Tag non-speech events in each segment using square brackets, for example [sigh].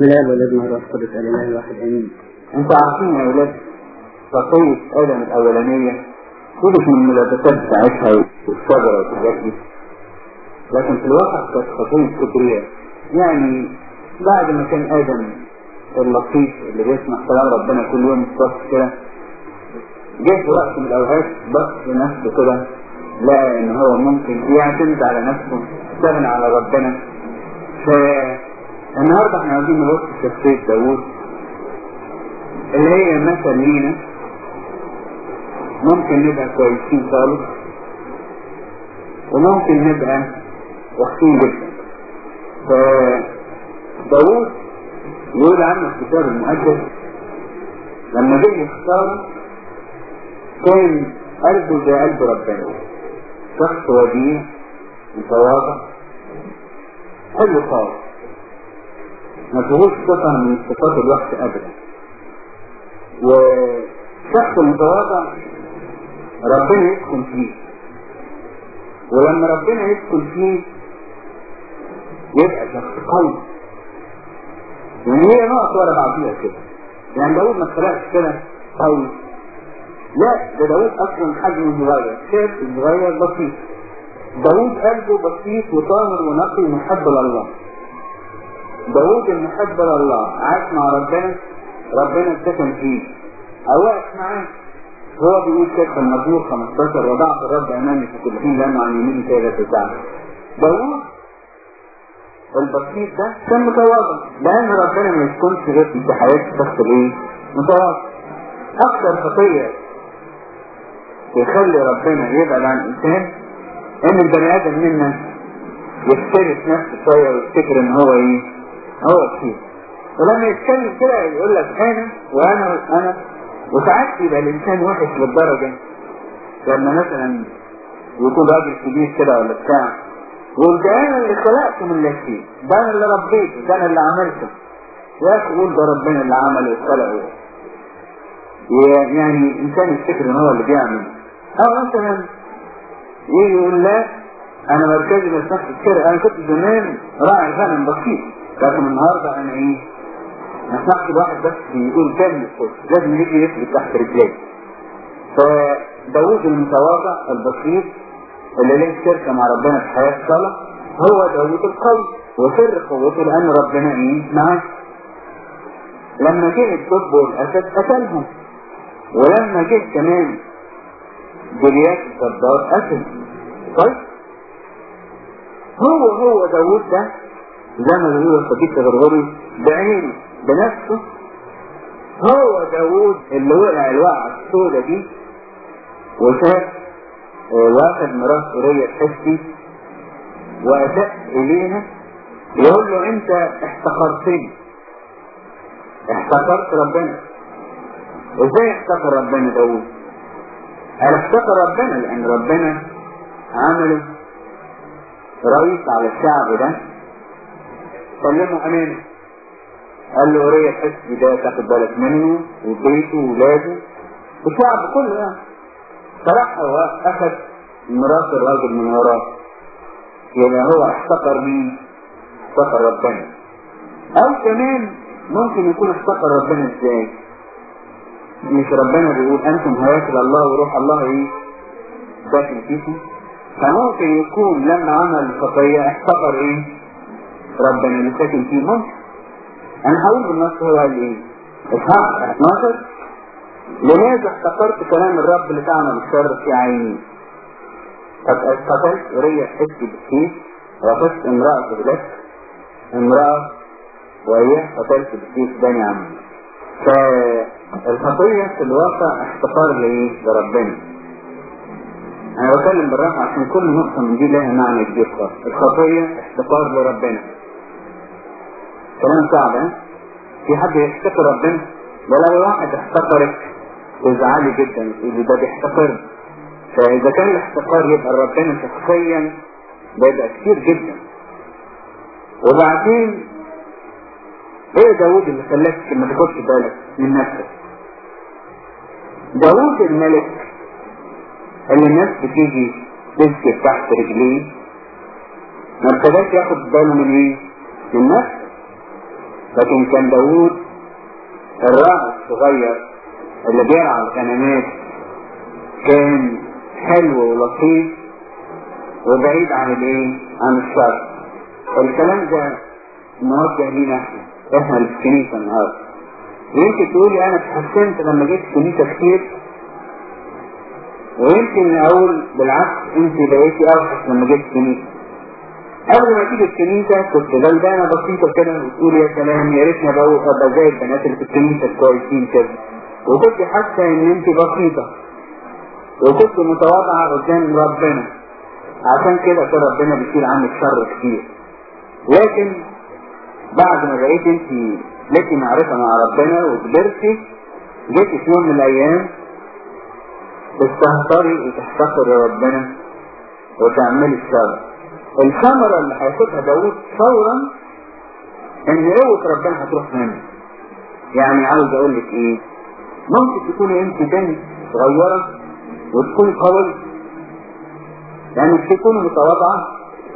بلال والابن الروح القدس الاله الواحد أمين. أنتوا عارفين يا ولاد خطية آدم الأولانية. سيبك من الملابسات بتاعتها والشجرة والحاجات دي. لكن في الواقع كانت خطية كبرياء يعني بعد ما كان آدم اللطيف اللي بيسمع كلام ربنا كل يوم الصبح كده جه في وقت من الأوقات بص لنفسه كده لقى إن هو ممكن يعتمد على نفسه يستغنى على ربنا. فالنهارده إحنا عايزين نبص في شخصية داوود. اللي هي مثل لينا ممكن نبقى كويسين خالص. وممكن نبقى وحشين جدا. فداوود يقول عنه الكتاب المقدس لما جه يختار كان قلبه زي قلب ربنا. شخص وديع متواضع حلو خالص. ما فيهوش صفة من صفات الوحش أبدا. وشخص متواضع ربنا يسكن فيه. ولما ربنا يسكن فيه يبقى شخص قوي. يعني هي نقط ورا بعضيها كده. يعني داود ما اتخلقش كده قوي. لا ده داود أصلا حجمه صغير. شاب صغير بسيط. داود قلبه بسيط وطاهر ونقي ومحب لله. داود المحب لله عاش مع ربنا ربنا سكن فيه. اوقف معاه هو بيقول كده في المزمور 15 وضعت الرب أمامي في كل حين لأنه عن يميني كي لا تزعل داود البسيط ده كان متواضع. لأن ربنا ما يسكنش غير في حياة الشخص الايه متواضع. أكثر خطية يخلي ربنا يبعد عن الإنسان إن البني آدم منا يفترس نفسه شوية ويفتكر إن هو إيه؟ هو كتير ولما يتكلم كده يقول لك أنا وأنا وأنا وساعات يبقى الإنسان وحش للدرجة لما مثلا يكون راجل كبير كده ولا بتاع يقول ده أنا اللي خلقته من لا ده أنا اللي ربيته ده أنا اللي عملته. يا أخي قول ده ربنا اللي عمله وخلقه. يعني الانسان يفتكر إن هو اللي بيعمل. أو مثلا يجي يقول لا أنا مركزي ما يسمحش كده أنا كنت زمان راعي غنم بسيط لكن النهارده أنا إيه ما الواحد بس يقول كلمة صوت لازم يجي يثبت تحت رجليه. فداوود المتواضع البسيط اللي له شركة مع ربنا في حياة الصلاة هو داوود القوي وسر قوته لأن ربنا إيه معاه. لما جه الدب والأسد قتلهم ولما جه كمان جليات الصدار قتل. طيب هو هو داوود ده زي ما بيقول الصديق الغرغري بعينه بنفسه. هو داوود اللي وقع الوقعة السوداء دي. وشاف واخد مرات سورية الحسي وأساء إلينا يقول له أنت احتقرتني. احتقرت ربنا. إزاي احتقر ربنا داوود؟ قال احتقر ربنا؟ لأن ربنا عمله رئيس على الشعب ده. سلمه أمانه قال له أوريا الحسي ده تاخد بالك منه وبيته وولاده والشعب كله يعني فراح هو أخذ مرات الراجل من وراه يبقى هو احتقر مين؟ احتقر ربنا أو كمان ممكن يكون احتقر ربنا إزاي؟ مش ربنا بيقول أنتم هياكل الله وروح الله إيه؟ ساكن فيكم فممكن يكون لما عمل الخطية احتقر إيه؟ ربنا اللي ساكن فيه ممكن أنا هقول بالنص هو قال إيه؟ إصحاح 12 لماذا احتقرت كلام الرب اللي تعمل الشر في عيني؟ قد قتلت أورية حسي بالسيف وقفت امرأة بلك امرأة وهي قتلت بالسيف بني عمي. فالخطية في الواقع احتقار لايه لربنا. أنا بتكلم بالراحة عشان كل نقطة من دي لها معنى كبير خالص. الخطية احتقار لربنا. كلام صعب في حد يحتقر ربنا؟ ده لو واحد احتقرك تزعلي جدا تقولي ده بيحتقر. فإذا كان الاحتقار يبقى ربنا شخصيا ده يبقى كتير جدا. وبعدين إيه داود اللي خلاك ما تاخدش بالك من نفسك داود الملك اللي الناس بتيجي تسكت تحت رجليه ما ابتداش ياخد باله من إيه؟ من نفسه. لكن كان داوود الراعي الصغير اللي بيرعى الغنمات كان حلو ولطيف وبعيد عن الايه؟ عن الشر. الكلام ده موجه لينا إحنا إحنا في الكنيسة النهارده. يمكن تقولي أنا اتحسنت لما جيت الكنيسه كتير ويمكن أقول بالعكس أنت بقيتي أوحش لما جيت الكنيسه. قبل ما تيجي الكنيسة كنت غلبانه بسيطه كده وتقول يا سلام يا ريتني أبقى زي البنات اللي في الكنيسة الكويسين كده. وكنت حاسة إن أنت بسيطة. وكنت متواضعة قدام ربنا. عشان كده كان ربنا بيشيل عنك شر كتير. لكن بعد ما بقيت أنت ليكي معرفة مع ربنا وكبرتي جيتي في يوم من الأيام تستهتري وتحتقري ربنا وتعملي الشر. الثمرة اللي هياخدها داوود فورا إن قوة ربنا هتروح منه يعني عاوز أقول لك إيه؟ ممكن تكوني أنت بنت صغيرة وتكوني قوي يعني تكوني متواضعة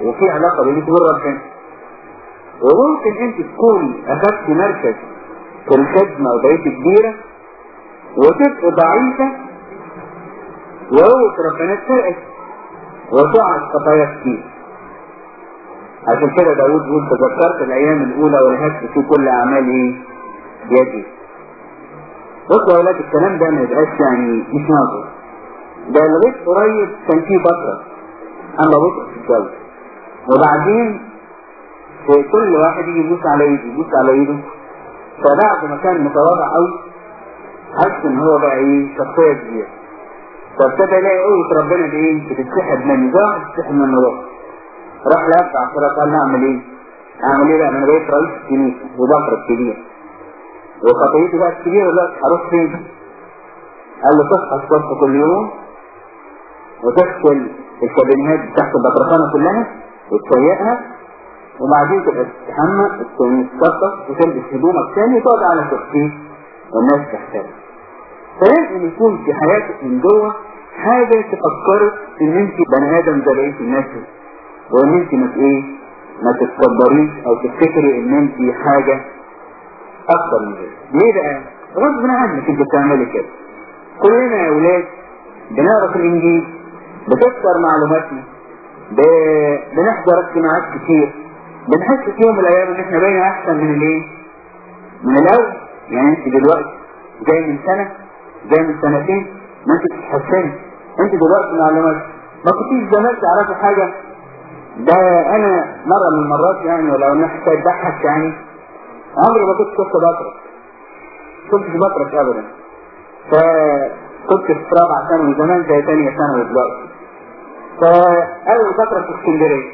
وفي علاقة بينك وبين ربنا. وممكن أنت تكوني اخذت مركز في الخدمة وبقيت كبيرة وتبقى ضعيفة وقوة ربنا تسرقك وتقع خطايا كتير. عشان كده داود يقول تذكرت الأيام الأولى ولهجت في كل أعمالي يدي بصوا يا ولاد الكلام ده ما يبقاش يعني مش ناظر ده لغايه قريب كان في فتره أما في الجو. وبعدين كل واحد يجي يبص على ايده يبص على ايده فبعد ما كان متواضع قوي حس إن هو بقى إيه شخصية كبيرة. فابتدى يلاقي قوة ربنا دي إيه بتتسحب منه ده بتتسحب منه روح راح لابع كده قال اعمل إيه؟ اعمل إيه بقى؟ أنا بقيت رئيس الكنيسه وبكر الكبير وخطيتي بقى الكبيره دلوقتي هروح فين؟ قال له تصحى الصبح كل يوم وتغسل الكابينات تحت البطرخانة كلها وتسيقها وبعدين تبقى تتنطط وتلبس هدومك تاني وتقعد على كرسي والناس تحترم. فلازم يكون في حياتك من جوه حاجة تفكرك إن أنت بني آدم زي بقية الناس وان انت ما إيه ما تتكبريش أو تفتكري إن أنت حاجة أكتر من كده. ليه بقى؟ غصب عنك أنت بتعملي كده. كلنا يا أولاد بنقرا في الإنجيل بتكسر معلوماتنا. بنحضر اجتماعات كتير بنحس في يوم من الأيام إن إحنا بقينا أحسن من الإيه؟ من الأول يعني أنت دلوقتي جاي من سنة جاي من سنتين ما أنت بتتحسني أنت دلوقتي معلومات ما كنتيش زمان تعرفي حاجة ده أنا مرة من المرات يعني ولو حكايه تضحك يعني عمري ما كنت شفت بطرس كنتش بطرس ابدا. فكنت في رابعه ثانوي زمان زي ثانية ثانوي دلوقتي. فأول فترة في اسكندرية.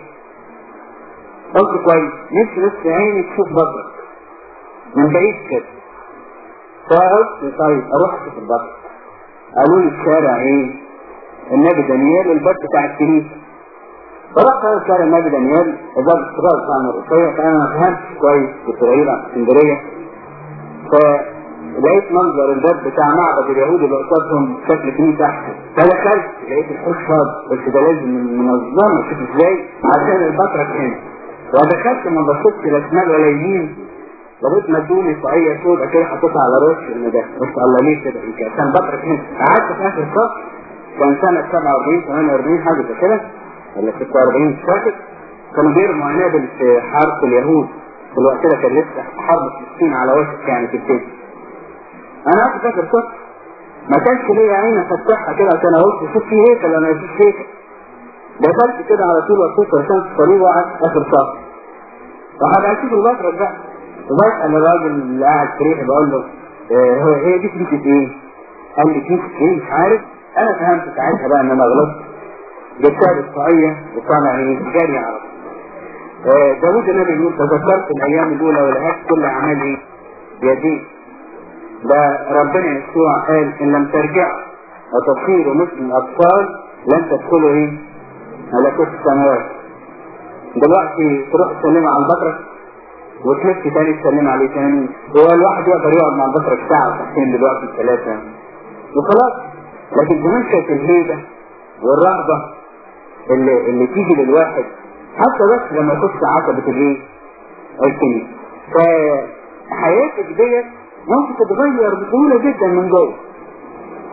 قلت كويس نفسي بس عيني تشوف بطرس من بعيد كده. فقلت طيب أروح أشوف البطرس قالوا لي الشارع إيه؟ النبي دانيال الباب بتاع الكنيسة. فرحت أنا شارع النبي دانيال الباب الصغير بتاع الرقية فانا ما فهمتش كويس كنت بعيد عن إسكندرية. فلقيت منظر الباب بتاع معبد اليهود اللي قصادهم شكل كنيسه احسن فدخلت لقيت الحوش فاضي قلت ده لازم منظمه شوف إزاي؟ عشان البطرك هنا ودخلت ما بصيتش لا شمال ولا يمين. لغايه ما ادوني طاقيه سوداء كده حطيتها على راسي ان ده قلت الله ليه كده؟ عشان بطرك هنا قعدت في آخر الصف كان سنة 47 48 حاجة زي كده. ولا 46 مش فاكر كانوا بيرموا عنابل في اليهود. في الوقت ده كان لسه حرب فلسطين على وشك يعني تبتدي أنا قعدت فاكر صف ما كانش ليا عين افتحها كده عشان أقول شوف في هيكل ولا مفيش هيكل دخلت كده على طول وصلت عشان الطريق وقعدت آخر صف. فحد أشوف البطرك بقى وبسأل الراجل اللي قاعد في ريحي بقول له آه هو هي دي كنيسة إيه؟ قال لي كنيسة إيه مش عارف. أنا فهمت ساعتها بقى إن أنا غلطت. جبتها بالطاقية وطلع إيه جاري على آه داوود النبي يقول تذكرت الأيام الأولى ولهاش كل اعمالي بيدي. ده ربنا يسوع قال إن لم ترجعوا وتصيروا مثل الاطفال لن تدخلوا إيه؟ ملكوت السماوات. دلوقتي تروح تسلموا على البطرك وتلف تاني تسلم عليه تاني. هو الواحد يقدر يقعد مع البطرك ساعة وساعتين دلوقتي ثلاثة وخلاص. لكن زمان كانت الهيبة والرهبة اللي, اللي تيجي للواحد حتى بس لما يخش عتبة الايه؟ الكنيسة حياتك ديت ممكن تتغير بسهولة جدا من جوه.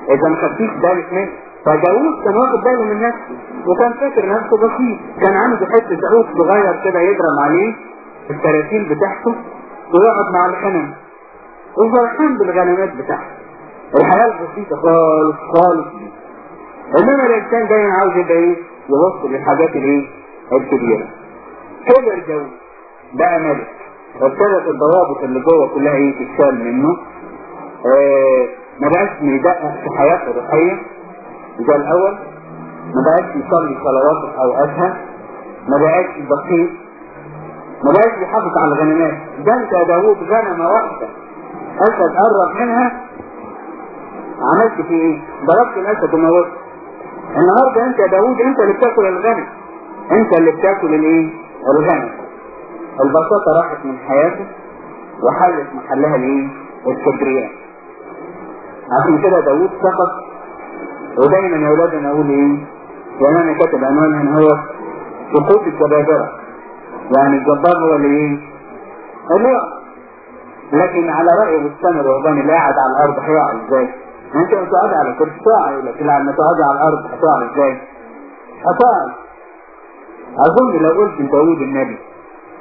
إذا ما خدتيش بالك منه. فداوود كان واخد باله من نفسه وكان فاكر نفسه بسيط. كان عنده حتة عود صغير كده يضرب عليه التراتيل بتاعته ويقعد مع الغنم وفرحان بالغنمات بتاعته. الحياة البسيطة خالص خالص. دي إنما الإنسان دايما عاوز يبقى إيه؟ يبص للحاجات الإيه؟ الكبيرة. كبر داوود بقى ملك. وابتدت الضوابط اللي جوه كلها إيه؟ تتشال منه. آه ما بقاش يدقق في حياته الروحيه ده الأول. ما بقاش يصلي صلوات في أوقاتها. ما بقاش بسيط ما بقاش يحافظ على الغنمات ده أنت يا داوود غنمة واحدة. أسد قرب منها. عملت فيه إيه؟ ضربت الأسد وموت النهارده انت يا داوود انت اللي بتاكل الغنم انت اللي بتاكل الايه؟ الغنم البساطة راحت من حياته وحلت محلها الايه؟ الكبرياء عشان كده داوود سقط ودايما يا أولاد أنا أقول إيه؟ يعني أنا كاتب عنوان هنا هو سقوط الجبابرة يعني الجبار هو اللي إيه؟ اللي لكن على رأي بستان الرهبان اللي قاعد على الأرض هيقع إزاي؟ انت لو تقعد على كرسي تقع لكن لما تقعد على الأرض هتقع إزاي؟ هتقع أظن لو قلت داوود النبي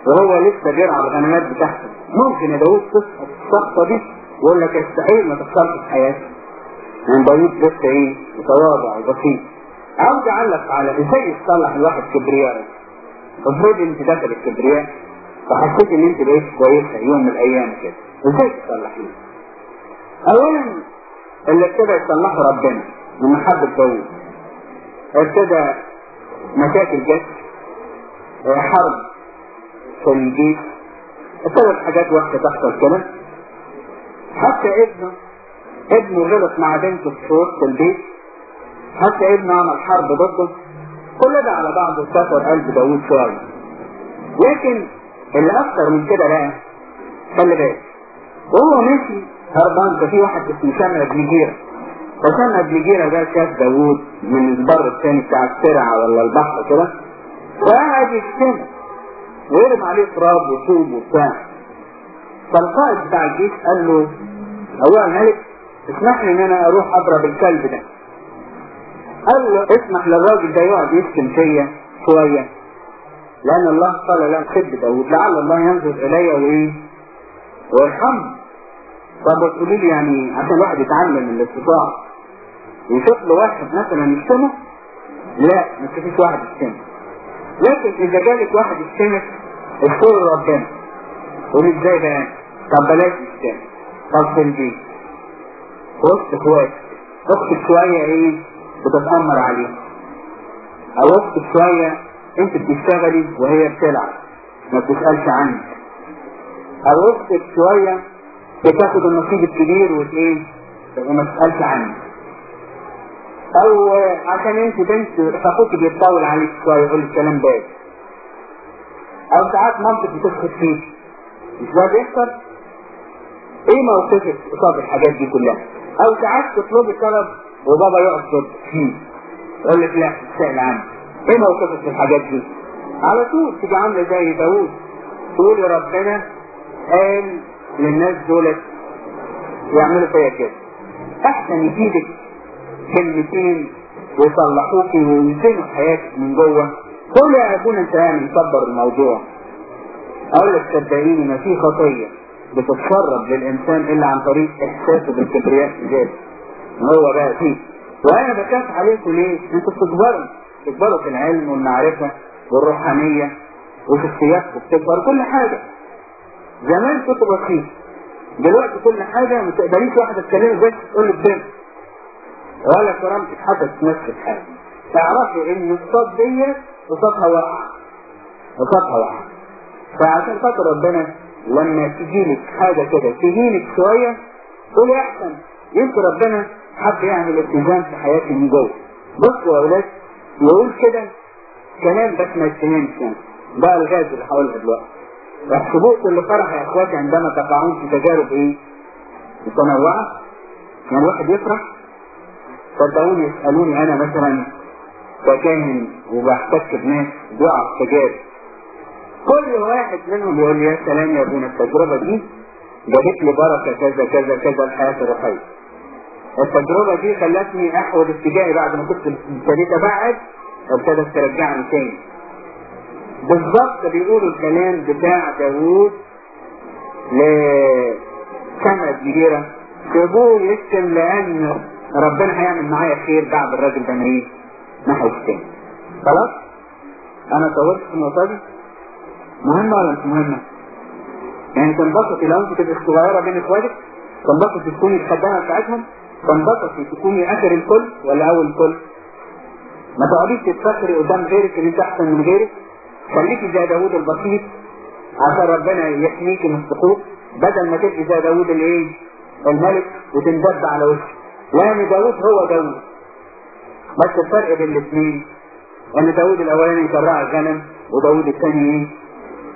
وهو لسه بيرعى الغنمات بتاعته ممكن يا داوود تسقط السقطة دي ويقول لك يستحيل ما تحصلش في حياتك. يعني داوود لسه إيه؟ متواضع وبسيط. عاوز اعلق على إزاي يتصلح الواحد كبرياء. افرض أنت داخل الكبرياء فحسيت إن أنت بقيت كويسة يوم من الأيام كده إزاي تصلحيه؟ اولا اللي ابتدى يصلحه ربنا من محبه داوود ابتدى مشاكل جت حرب في الجيش ابتدت حاجات وحشة تحصل كده. حتى ابنه ابنه غلط مع بنته في وسط البيت. حتى ابنه عمل حرب ضده. كل ده على بعضه كسر قلب داوود شوية. لكن اللي أكتر من كده بقى خلي بالك وهو ماشي هربان كان في واحد اسمه شمع بن جيرة فشمع بن جيرة ده شاف داوود من البر الثاني بتاع الترعة ولا البحر كده. وقعد يشتم ويرمي عليه تراب وطوب وبتاع. فالقائد بتاع الجيش قال له هو الملك اسمح لي إن أنا أروح أضرب الكلب ده. قال له اسمح للراجل ده يقعد يشتم فيا شوية لأن الله قال لا خد داود لعل الله ينظر إلي وإيه ويرحمني. طب تقولي لي يعني عشان الواحد يتعلم الاستطاعة. يشوف له واحد مثلا يشتمه لا ما تشوفيش واحد يشتمه لكن إذا جالك واحد يشتمك اشكر ربنا. قولي إزاي بقى طب بلاش يشتمك طب في البيت. وسط اخواتك أختك شوية إيه؟ بتتأمر عليه. أو أختك شوية أنت بتشتغلي وهي بتلعب. ما بتسألش عنك. أو أختك شوية بتاخد النصيب الكبير وايه وما تسألش عنك أو عشان أنت بنت فاخوك بيتطاول عليك شوية يقول الكلام بارد أو ساعات مامتك بتسخط فيك. مش ده بيحصل؟ إيه موقفك قصاد الحاجات دي كلها؟ أو ساعات تطلبي طلب وبابا يقف ضدك [laughs] يقول لك لا تسأل عنك إيه موقفك في الحاجات دي؟ على طول تيجي عاملة زي داوود. تقول ربنا قال للناس دولت يعملوا فيا كده. أحسن يفيدك كلمتين ويصلحوكي ويزنوا حياتك من جوه. قول يا ابونا أنت يعني مكبر الموضوع. أقول لك صدقيني ما في خطية بتتسرب للإنسان إلا عن طريق احساسه بالكبرياء ذاته هو بقى فيه. وأنا بخاف عليكم ليه؟ أنتوا بتكبروا. تكبروا في العلم والمعرفة والروحانية وشخصياتكم بتكبر كل حاجة. زمان كنت بسيط دلوقتي كل حاجة ما تقدريش واحدة تكلمك بس تقول لك بنت. ولا كرامتك حتى تمسك حاجة تعرفي إن الصوت ديت وصوتها واقع. وصوتها واقع. فعشان خاطر ربنا لما تجيلك حاجة كده تهينك شوية قولي أحسن. يمكن ربنا حب يعمل اتزان في حياتي من جوه بصوا يا أولاد يقول كده كلام بس ما يتفهمش يعني. ده الغاز اللي هقولها دلوقتي. احسبوه كل فرح يا إخواتي عندما تقعون في تجارب إيه؟ متنوعة. يعني الواحد يفرح صدقوني يسألوني أنا مثلا ككاهن وبحتك بناس في تجارب. كل واحد منهم يقول لي يا سلام يا ابونا التجربة دي جابت لي بركة كذا كذا كذا الحياة الروحية التجربة دي خلتني احول اتجاهي بعد ما كنت ابتديت أبعد ابتدت ترجعني تاني. بالظبط بيقولوا الكلام بتاع داوود لسنة كبيرة. سيبوه يسكن لأن ربنا هيعمل معايا خير بعد الراجل ده إيه ما هيسكن خلاص؟ أنا طولت في النقطة دي؟ مهمة ولا مش مهمة؟ يعني تنبسطي لو انت تبقى صغيرة بين إخواتك؟ تنبسطي تكوني الخدامة بتاعتهم؟ تنبسطي تكوني آخر الكل ولا أول الكل؟ ما تقعديش تتفكري قدام غيرك ان انت أحسن من غيرك. خليكي زي داوود البسيط عشان ربنا يحميكي من السقوط بدل ما تبقي زي داوود الايه الملك وتندب على وشك لأن داوود هو داوود. بس الفرق بين الاثنين أن داوود الأولاني كان راعي غنم وداوود الثاني إيه؟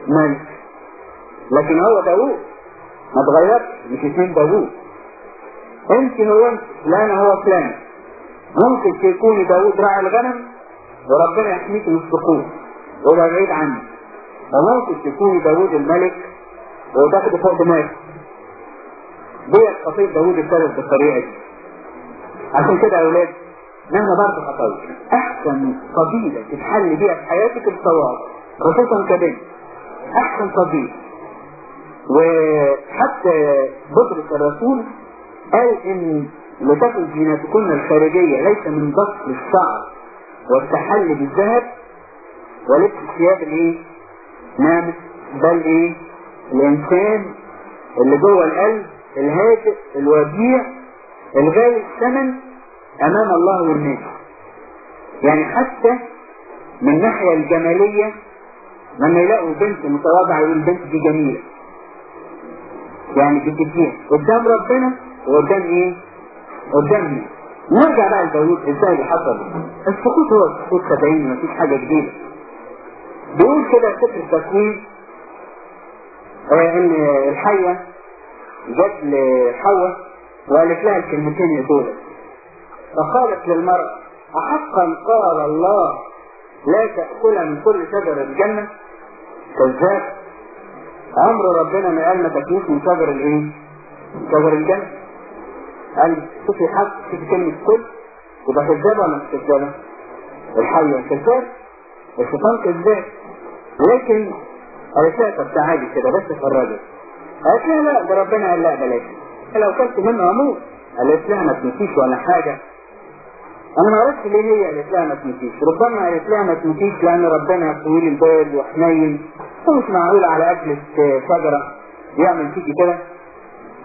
ملك. لكن هو داوود. ما اتغيرش مش اثنين داوود. انت هو انت فلان هو فلان. ممكن تكوني داوود راعي الغنم وربنا يحميك من السقوط ويبقى بعيد عنك وممكن تكوني داوود الملك وتاخد فوق دماغك ديت قصيد داوود ابتدت بالطريقة دي. عشان كده يا أولاد مهما برضه خطايا أحسن قبيلة تتحل بيها في حياتك الصواب خصوصا كبنت. أحسن قبيلة. وحتى بطرس الرسول قال إن لتكن زينتكن الخارجية ليس من بسط الشعر والتحلي بالذهب ولبس الثياب الايه؟ نعم بل إيه؟ الإنسان اللي جوه القلب الهادئ الوديع الغالي الثمن أمام الله والناس يعني حتى من الناحية الجمالية لما يلاقوا بنت متواضعة يقول البنت دي جميلة يعني بتديها قدام ربنا وقدام إيه؟ قدامنا نرجع بقى لداوود إزاي اللي حصل السقوط هو سقوط سبعين مفيش حاجة جديدة بيقول كده سفر التكوين إن الحية جت لحواء وقالت لها الكلمتين دول فقالت للمرأة أحقا قال الله لا تأكل من كل شجر الجنة؟ كذاب. أمر ربنا ما قال ما تأكلوش من شجر الإيه؟ شجر الجنة. قال شوفي حق شوفي كلمة كل يبقى كذابة ولا مش كذابة؟ الحية كذاب. الشيطان كذاب. لكن قالت طب تعالي كده بس اتفرجي قالت لها لا ده ربنا قال لا بلاش لو كلت منه أموت. قالت لها ما تنسيش ولا حاجة. أنا ما عرفتش ليه هي قالت لها ما تنسيش. ربما قالت لها ما تنسيش لأن ربنا طويل البال وحنين. ومش معقول على اكلة شجرة يعمل فيكي كده؟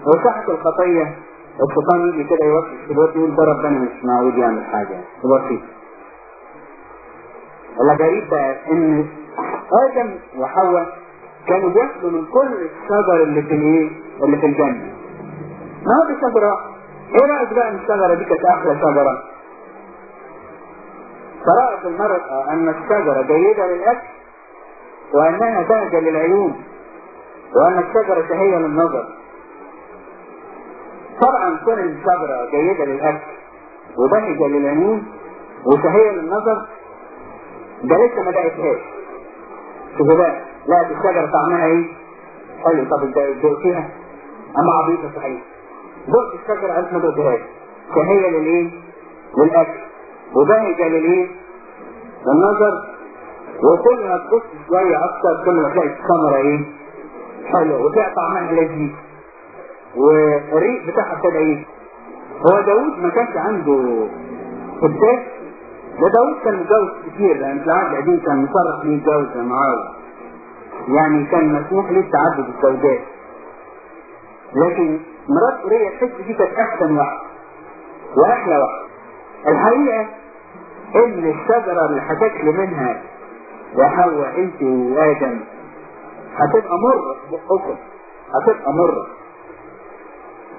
وساعة الخطية الشيطان يجي كده يوقف الوقت يقول ده ربنا مش معقول يعمل حاجة. بسيط الغريب بقى إن آدم وحواء كانوا بياكلوا من كل الشجر اللي في الإيه؟ اللي في الجنة. ما دي شجرة إيه رأيك بقى إن الشجرة دي كانت أحلى شجرة فرأت المرأة أن الشجرة جيدة للأكل وأنها بهجة للعيون وأن الشجرة شهية للنظر. طبعا كون الشجرة جيدة للأكل وبهجة للعيون وشهية للنظر. ده لسه ما دقتهاش بقى لقت الشجرة طعمها إيه؟ حلو طب دقتيها؟ اما عبيطة صحيح دقت الشجرة قالت ما دقتهاش شهية للايه؟ للاكل وبهجة للايه؟ للنظر وكل ما تبص شوية أكتر كل ما تلاقي الثمرة إيه؟ حلو وتلاقي طعمها لذيذ والريق بتاعها ابتدى إيه؟ هو داوود ما كانش عنده قداس ده داوود كان متجوز كتير لأن في العهد القديم كان مصرح ليه يتجوز معاه يعني كان مسموح ليه تعدد الزوجات. لكن مرات أورية الحس دي كانت أحسن واحدة وأحلى واحدة الحقيقة إن الشجرة اللي هتاكل منها يا حواء أنت وآدم هتبقى مرة في بقكم. هتبقى مرة.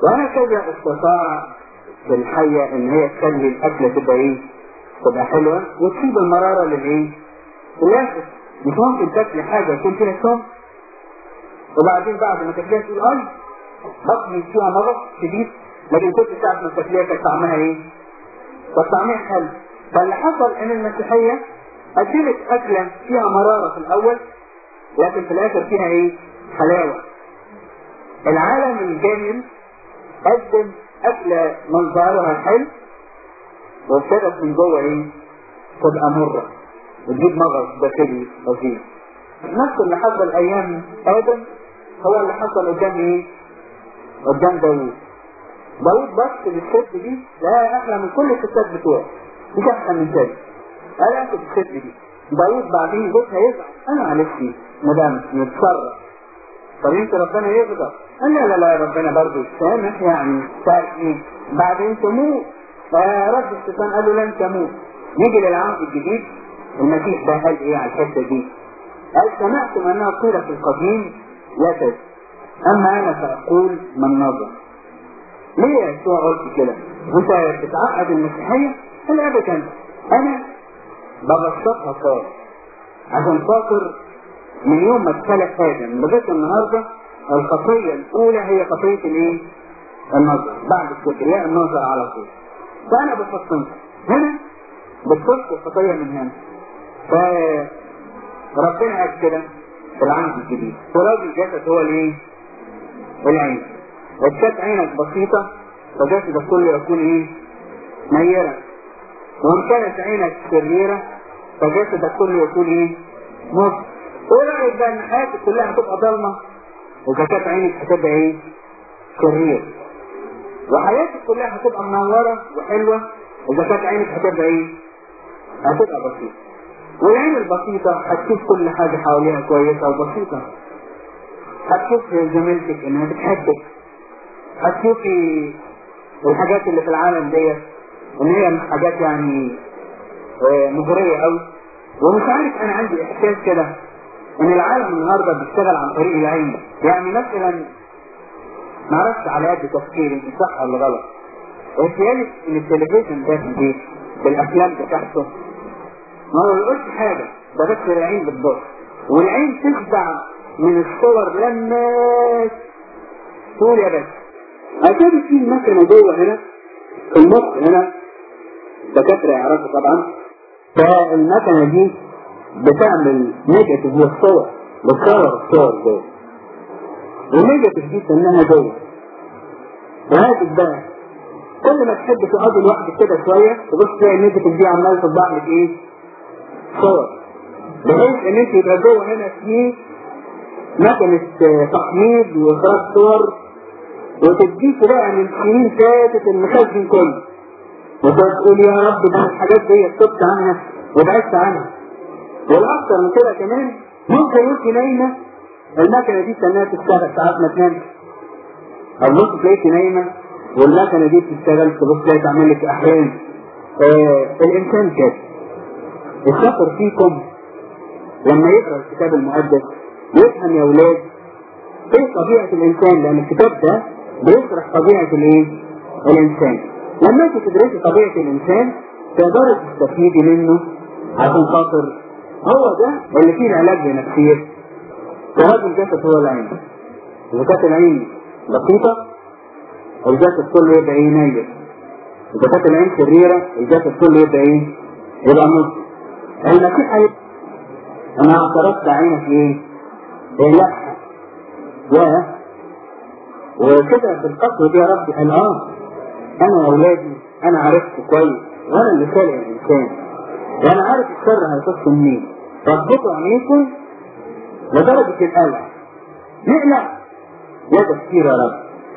وهكذا استطاع في الحية إن هي تخلي الأكلة تبقى إيه؟ تبقى حلوة وتسيب المرارة للإيه؟ للآخر مش ممكن تاكل حاجة يكون فيها سم وبعدين بعد ما تاكلها تقول أي بطني فيها مرض شديد لكن كنت ساعة ما تاكلها كانت طعمها إيه؟ كانت طعمها حلو فاللي حصل إن المسيحية قدمت أكلة فيها مرارة في الأول لكن في الآخر فيها إيه؟ حلاوة العالم الجاهل قدم أكلة منظرها حلو وابتدت من جوه إيه؟ تبقى مرة وتجيب مغص داخلي فظيع نفس اللي حصل أيام آدم هو اللي حصل قدام إيه؟ قدام داوود. داوود بص للست دي لا أحلى من كل الستات بتوعه. مش أحسن من كده قال أنت الست دي. داوود بعدين جوزها يزعل أنا معلش مدام نتصرف طب انت ربنا يغضب قال لا لا لا ربنا برضه يسامح يعني تعرف إيه؟ بعدين تموت. فرد الشيطان قال له لن تموت. نيجي للعهد الجديد المسيح ده قال إيه على الحتة دي؟ قال سمعتم انها قيل في القديم تزن أما أنا فأقول من نظر. ليه يا يسوع قلت كده؟ أنت بتعقد المسيحية؟ قال أبدا. أنا ببسطها خالص. عشان خاطر من يوم ما اتخلق آدم لغاية النهارده الخطيه الأولى هي خطيه الإيه؟ النظر. بعد الكبرياء النظر على طول. فأنا بفصلها هنا بتفصل الخطيه من هنا فربنا قال كده في العهد الجديد تراب الجسد هو الإيه؟ العين وكانت عينك بسيطة فجسدك كله يكون إيه؟ نيرة وإن كانت عينك شريره فجسدك كله يكون إيه؟ مصر إيه رايك بقى ان حياتك كلها هتبقى واذا كانت عينك هتبقى إيه؟ شرير وحياتك كلها هتبقى منورة وحلوة واذا كانت عينك هتبقى إيه؟ هتبقى بسيطة. والعين البسيطة هتشوف كل حاجة حواليها كويسة وبسيطة. هتشوف زميلتك انها بتحبك. هتشوفي الحاجات اللي في العالم ديت إن هي حاجات يعني مغرية قوي ومش عارف أنا عندي إحساس كده إن العالم النهارده بيشتغل عن طريق العين. يعني مثلا ما أعرفش على قد تفكيري دي صح ولا غلط. أحيانا إن التلفزيون ده في البيت بالأفلام بتاعته. ما هو يقولش حاجة ده بس العين بتبص والعين تخدع من الصور لما تقول يا بس. أكيد في مكنه جوه هنا في المخ هنا دكاترة يعرفوا طبعا. فالمكنه دي بتعمل negative للصور بتصور الصور جوه وال negative دي سماها جوه وهاتف بقى كل ما تحب تقعد لوحدك كده شوية تبص تلاقي ال negative دي عمال تطبع لك إيه؟ صور. بحيث إن أنت يبقى جوه هنا في مكنه تحميض وإخراج صور وتديك بقى من سنين فاتت المخزن كله وتقعد تقول يا رب ده الحاجات دي تبت عنها وبعدت عنها. والاكثر من كده كمان ممكن وانت نايمة المكنة دي تستناها تشتغل ساعات ما أو ممكن تلاقيكي نايمه والمكنة دي بتشتغل تبص تلاقي تعمل لك احلام آه الإنسان كده الشاطر فيكم لما يقرأ الكتاب المقدس يفهم يا ولاد إيه طبيعة الإنسان لأن الكتاب ده بيشرح طبيعة الإيه؟ الإنسان. لما أنت تدرسي طبيعة الإنسان تقدري تستفيدي منه عشان خاطر هو ده اللي فيه العلاج لنفسيته. فهذا الجسد هو العين؟ إذا كانت العين بسيطة الجسد كله يبقى إيه؟ نايم. إذا كانت العين شريرة الجسد كله يبقى إيه؟ يبقى نص المسيح هيبقى أنا اعترفت عينك إيه؟ إيه لا. يا. وكده دي يا رب قال آه أنا أولادي أنا عرفت كويس. وأنا اللي خالق الإنسان وأنا عارف الشر هيخش منين. ربطوا عينيكم لدرجة القلق نقلق لا تفكير يا رب.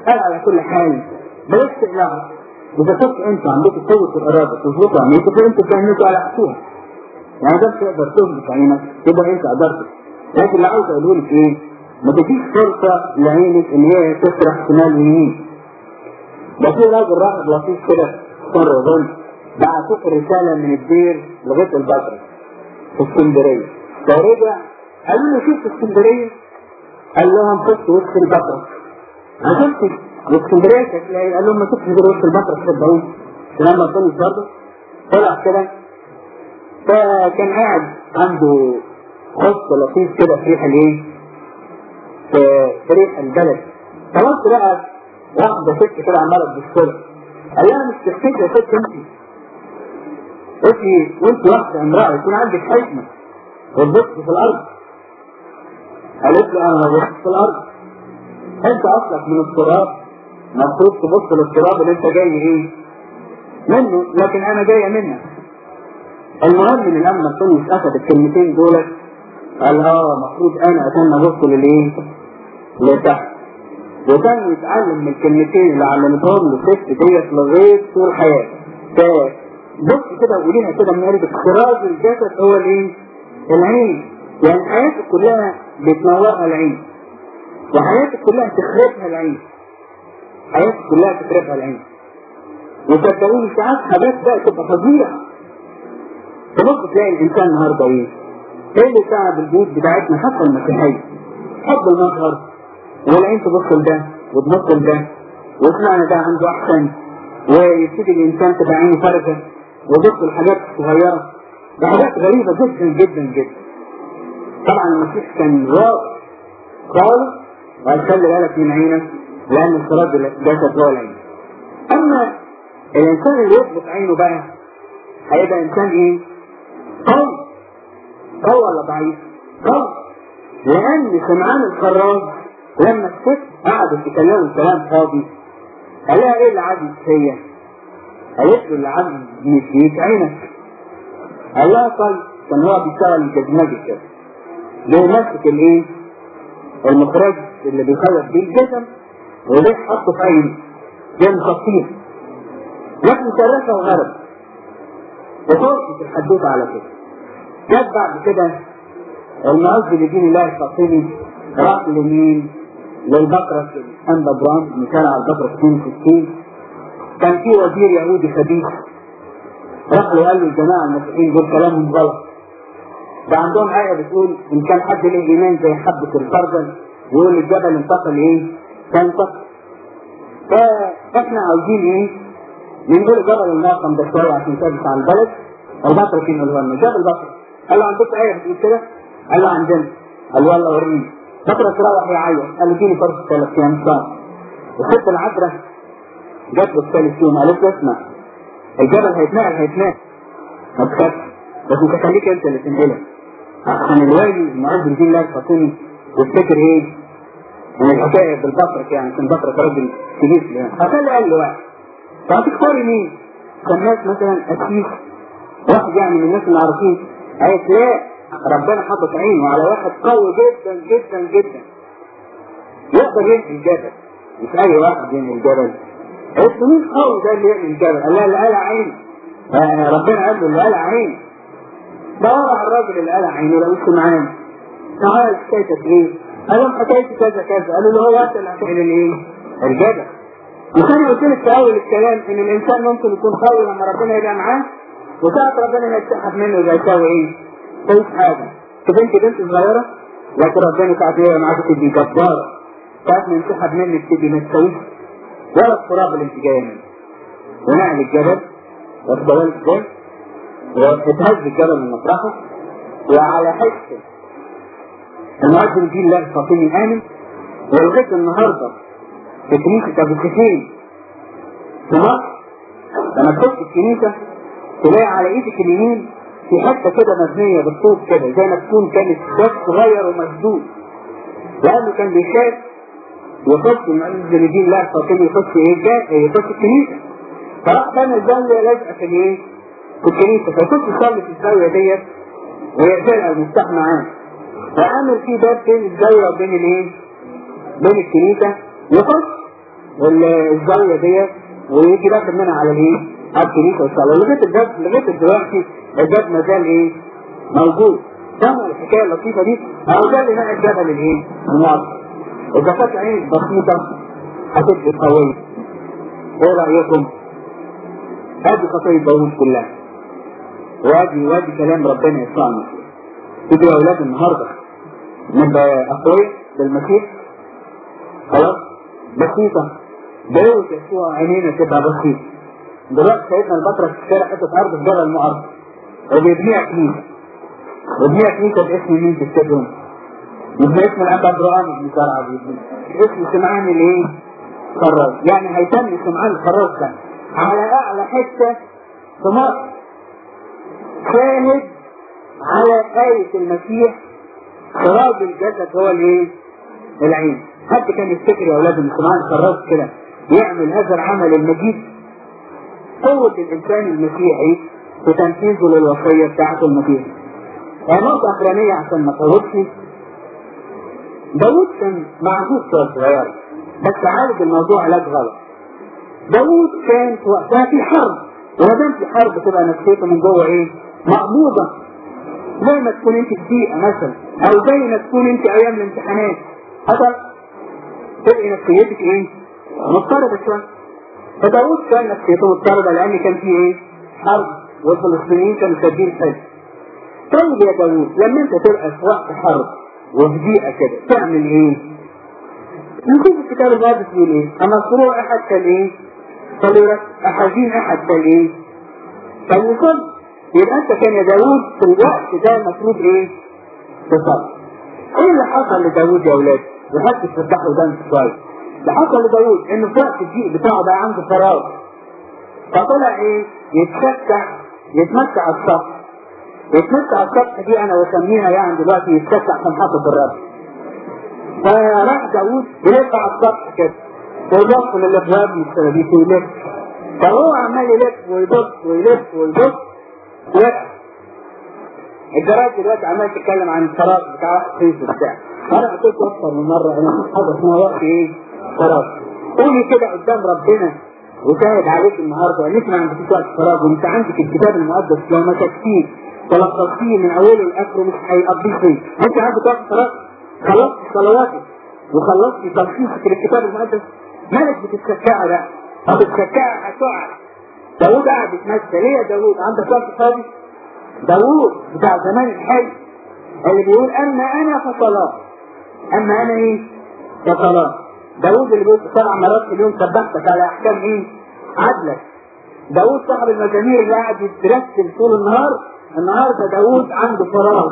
قال على كل حال بلاش تقلقوا إذا كنت أنت عندك قوة الإرادة تظبطوا عينيكم فأنتوا تعملوا على حسوها يعني ده تقدر تظبط عينك يبقى أنت قدرت. لكن اللي عاوز أقوله لك إيه؟ ما تديش فرصة لعينك إن هي تسرح شمال ويمين ده في راجل راجل لطيف كده. صار ظن بعتوك رسالة من الدير لغاية البدر في اسكندرية. فرجع قالوا له شفت اسكندرية؟ قال لهم شفت وسط البقرة أنا شفت الاسكندرية هتلاقي قال لهم ما شفتش غير وسط البقرة في الدعوم لما طلع برضه. طلع كده فكان قاعد عنده خط لطيف كده في ريح الإيه؟ في ريح البلد. فبص لقى واحدة ست كده عمالة تبص قال لها مش تفتكر يا ست انت انت وانت واحدة امرأة يكون عندك حكمة وتبص في الأرض. قالت له أنا ببص في الأرض؟ أنت أصلك من التراب. المفروض تبص للتراب اللي أنت جاي إيه؟ منه لكن أنا جاية منك المهم إن لما الثاني اخذ الكلمتين دول قال آه المفروض أنا عشان ابص للايه لتحت. وكان يتعلم من الكلمتين اللي علمتهم للست ديت لغاية طول حياته. بص كده وقوليها كده من قلبك خراج الجسد هو الإيه؟ العين. يعني حياتك كلها بتنورها العين. وحياتك كلها تخربها العين. حياتك كلها تخربها العين. وصدقوني ساعات حاجات بقى تبقى فظيعة. تبص تلاقي الإنسان النهارده إيه؟ إيه اللي ساعد البيوت بتاعتنا حتى المسيحية. حب المظهر. والعين تبص لده وتبص لده وسمعنا ده عنده أحسن. ويبتدي الإنسان تبقى عينه فارغة ويبص الحاجات الصغيره ده حاجات غريبة جدا جدا جدا. طبعا المسيح كان رائع خالص وقال خلي بالك من عينك لأن الصلاة جسد هو العين أما الانسان اللي يضبط عينه بقى هيبقى إنسان إيه؟ قوي قوي ولا ضعيف؟ قوي لأن سمعان الخراج لما الست قعدت تكلمه كلام فاضي قال لها إيه اللي عاجز فيا؟ قالت له اللي عاجز فيك عينك قال لها طيب كان هو بيشتغل الجزمجي كده بيمسك الايه؟ المخرج اللي بيخرج بيه الجسم وليه حطه في عينه زي مخطيه لكن شرفها وغرب وخلصت الحدوتة على كده. جت بعد كده المؤذن لدين الله الفاطمي راح لمين؟ للبقرة أنبا برام مثال على البقرة 62 كان في وزير يهودي خبيث. راح له قال له الجماعة المسيحيين دول كلامهم غلط. ده عندهم آية بتقول إن كان حد له إيمان زي حبة الخردل يقول الجبل انتقل إيه؟ تنتقل فإحنا عاوزين إيه؟ ننقل جبل الناقم ده شوية عشان ثابت على البلد. البقرة كين الغنى جاب البقرة قال له عندك آية بتقول كده؟ قال له عندنا قال والله وريني. بكرة تروح يعيط قال له اديني فرصة ثلاث أيام؟ صار الست العذراء. جات له الثالث يوم. قالت له اسمع. الجبل هيتنقل هيتنقل. ما تخافش. بس انت خليك أنت اللي تنقله عشان الوالي المعز دين الله الفاطمي يفتكر إيه؟ ان الحكاية بالبصرك يعني عشان بصرك راجل كبير يعني فخلي قال له واحد فهتختاري مين؟ كان ناس مثلا أسيس واحد يعني من الناس اللي عارفين قالت لا ربنا حاطط عينه على واحد قوي جدا جدا جدا. يقدر ينقل الجبل. مش أي واحد ينقل الجبل. قلت مين قوي ده اللي ينقل الجبل؟ قال لا اللي قلع عينه. ربنا قال له اللي قلع عينه. دور على الراجل اللي قلع عينه لقيته معاه تعال حكايتك إيه؟ قال لهم حكايتي كذا كذا. قالوا له هو اللي هتعمل الإيه؟ الجبل وكان قلت لك في أول الكلام إن الإنسان ممكن يكون قوي لما ربنا يبقى معاه وساعة ربنا يتسحب منه يبقى يساوي إيه؟ كويس حاجة. شوف أنت بنت صغيرة؟ لكن ربنا ساعة إيه معاك تبقي جبارة. ساعة ما ينسحب منك تبقي ما تسويش ولا التراب اللي انت جاية منه ونقل الجبل. واخد بالك واتهز الجبل من مطرحه وعلى حسه المؤذن دين الله الفاطمي آمن ولغاية النهاردة في كنيسة أبو كثير في مصر لما تخش الكنيسة تلاقي على إيدك اليمين في حتة كده مبنية بالطوب كده زي ما تكون كانت باب صغير ومسدود. لأنه كان بيخاف يخش المؤذن دين الله الفاطمي يخش إيه؟ يخش الكنيسة. فراح كان الزاويه لازقه في الايه؟ في الكنيسه فكنت يصلي في الزاويه ديت ويقفلها المفتاح معاه فعمل في باب بين الزاويه وبين الإيه؟ بين الكنيسه يخش الزاويه ديت ويجي داخل منها على الإيه؟ على الكنيسه ويصلي لغاية الباب لغاية دلوقتي الباب ما زال إيه؟ موجود فاهموا الحكاية اللطيفة دي؟ أو ده اللي نقل الجبل الإيه؟ المعصر اذا كانت عين بسيطة هتبقى قوية إيه رأيكم؟ ادي قصيده داوود كلها وادي وادي كلام ربنا يسوع المسيح تيجي يا أولاد النهارده. نبقى اقوياء بالمسيح خلاص؟ بسيطة. داوود يسوع عينينا تبقى بسيطه دلوقتي سيدنا البطرة في الشارع حتة أرض في جبل المعرض وبيبنيها كنيسة. وبيبنيها كنيسة باسم مين تفتكرون؟ مش باسم الأب أبراهام بن بيبني اسم سمعان الإيه؟ خراج. يعني هيتم سمعان الخراج ده. على أعلى حتة في مصر. شاهد على آية المسيح خراج الجسد هو الإيه؟ العين حد كان يفتكر يا أولاد سمعان قررت كده يعمل هذا العمل المجيد قوة الإنسان المسيحي في تنفيذه للوصية بتاعته المفيدة. نقطة أخرانية عشان ما تغلطش داوود كان معهود شوية صغيرة بس عالج الموضوع علاج غلط. داوود كان في وقتها في حرب وما دام في حرب تبقى نفسيته من جوه إيه؟ مقبوضة زي ما تكون انت في بيئة مثلا أو زي ما تكون انت أيام الامتحانات حصل تبقي نفسيتك إيه؟ مضطربة شوية فداوود كان نفسيته مضطربة لأن كان في إيه؟ حرب والفلسطينيين كانوا شادين حيل طيب يا داوود لما أنت تبقى في وقت حرب وفي بيئة كده تعمل إيه؟ نشوف الكتاب المقدس بيقول إيه؟ أما صروع أحد كان إيه؟ فليرك احزين أحد كان إيه؟ فليصلي يبقى أنت كان داوود في الوقت ده المفروض إيه؟ تصلي. إيه اللي حصل لداوود يا أولاد؟ وحتى تفتحوا ده شوية. اللي حصل لداوود انه في وقت الضيق بتاعه بقى عنده فراغ. فطلع إيه؟ يتشكع يتمتع السطح. يتمتع السطح دي أنا بسميها يعني دلوقتي يتشكع في محطة الرب. فراح داوود يلف على السطح كده. ويبص للابواب من الشبابيك ويلف. فهو عمال يلف ويبص ويلف ويبص وقع. الجرايد دلوقتي عمال تتكلم عن الفراغ بتاع قيس بتاع أنا قلت أكثر من مرة أنا حاجة اسمها وقت إيه؟ فراغ قولي كده قدام ربنا وشاهد عليك النهارده. ان انت ما عندكش وقت فراغ وانت عندك الكتاب المقدس لو ما تكفيه تلخصتيه من أوله لآخره مش هيقضيه فيه انت عندك وقت فراغ خلصت صلواتك وخلصت تلخيصك للكتاب المقدس. مالك بتتشكعي بقى الشكاعة هتقع داوود قاعد يتمثل ليه يا داوود؟ عندك وقت فاضي؟ داوود بتاع زمان الحلو اللي بيقول أما أنا فصلاة. أما أنا إيه؟ فصلاة. داوود اللي بيقول سبع مرات في اليوم سبحتك على أحكام إيه؟ عدلك. داوود صاحب المزامير اللي قاعد يترتل طول النهار النهارده داوود عنده فراغ.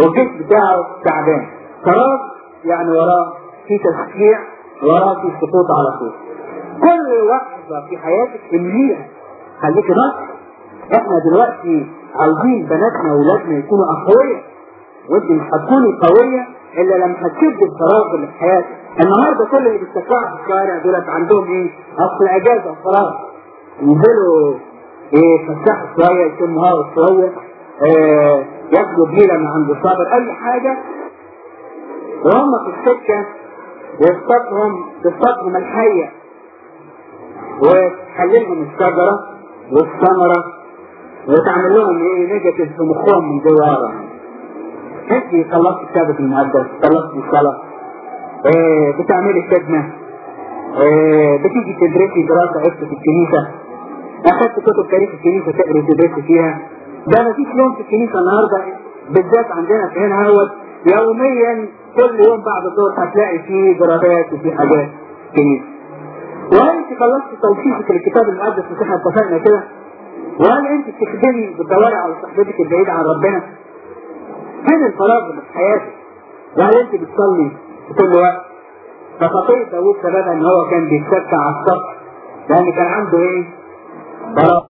والجسم بتاعه تعبان. فراغ يعني وراه في تشجيع وراه في سقوط على طول. كل لحظة في حياتك امليها خليك نصر إحنا دلوقتي عاوزين بناتنا واولادنا يكونوا أقوياء وانت مش هتكوني قوية إلا لما هتشد الفراغ اللي في حياتك. النهارده كل اللي بيستقرعوا في الشوارع دولت عندهم إيه؟ أصل إجازة وفراغ ينزلوا إيه يتفسحوا شوية يشموا هوا شوية آه ياخدوا بليله من عند الصابر. أي حاجة. وهم في السكة يصطادهم تصطادهم الحية. وتحللهم الشجره والثمرة وتعمل لهم إيه؟ نيجاتيف في مخهم من جوه انت خلصت كتابك المقدس خلصت الصلاة. إيه بتعملي خدمه إيه بتيجي تدرسي دراسة عشت في الكنيسة. اخدت كتب تاريخ الكنيسة تقري تدرسي فيها. ده ما فيش يوم في الكنيسة النهارده بالذات عندنا في هنا هوت يوميا كل يوم بعد الظهر هتلاقي فيه دراسات وفي حاجات كنيسه وهل أنت خلصت توصيفك للكتاب المقدس مش إحنا اتفقنا كده؟ وهل أنت بتخدمي بتدوري على صاحبتك البعيدة عن ربنا؟ فين الفراغ في حياتك؟ وهل أنت بتصلي في كل وقت؟ فخطية داوود سببها إن هو كان بيتشكى على السطح لأن كان عنده إيه؟ فراغ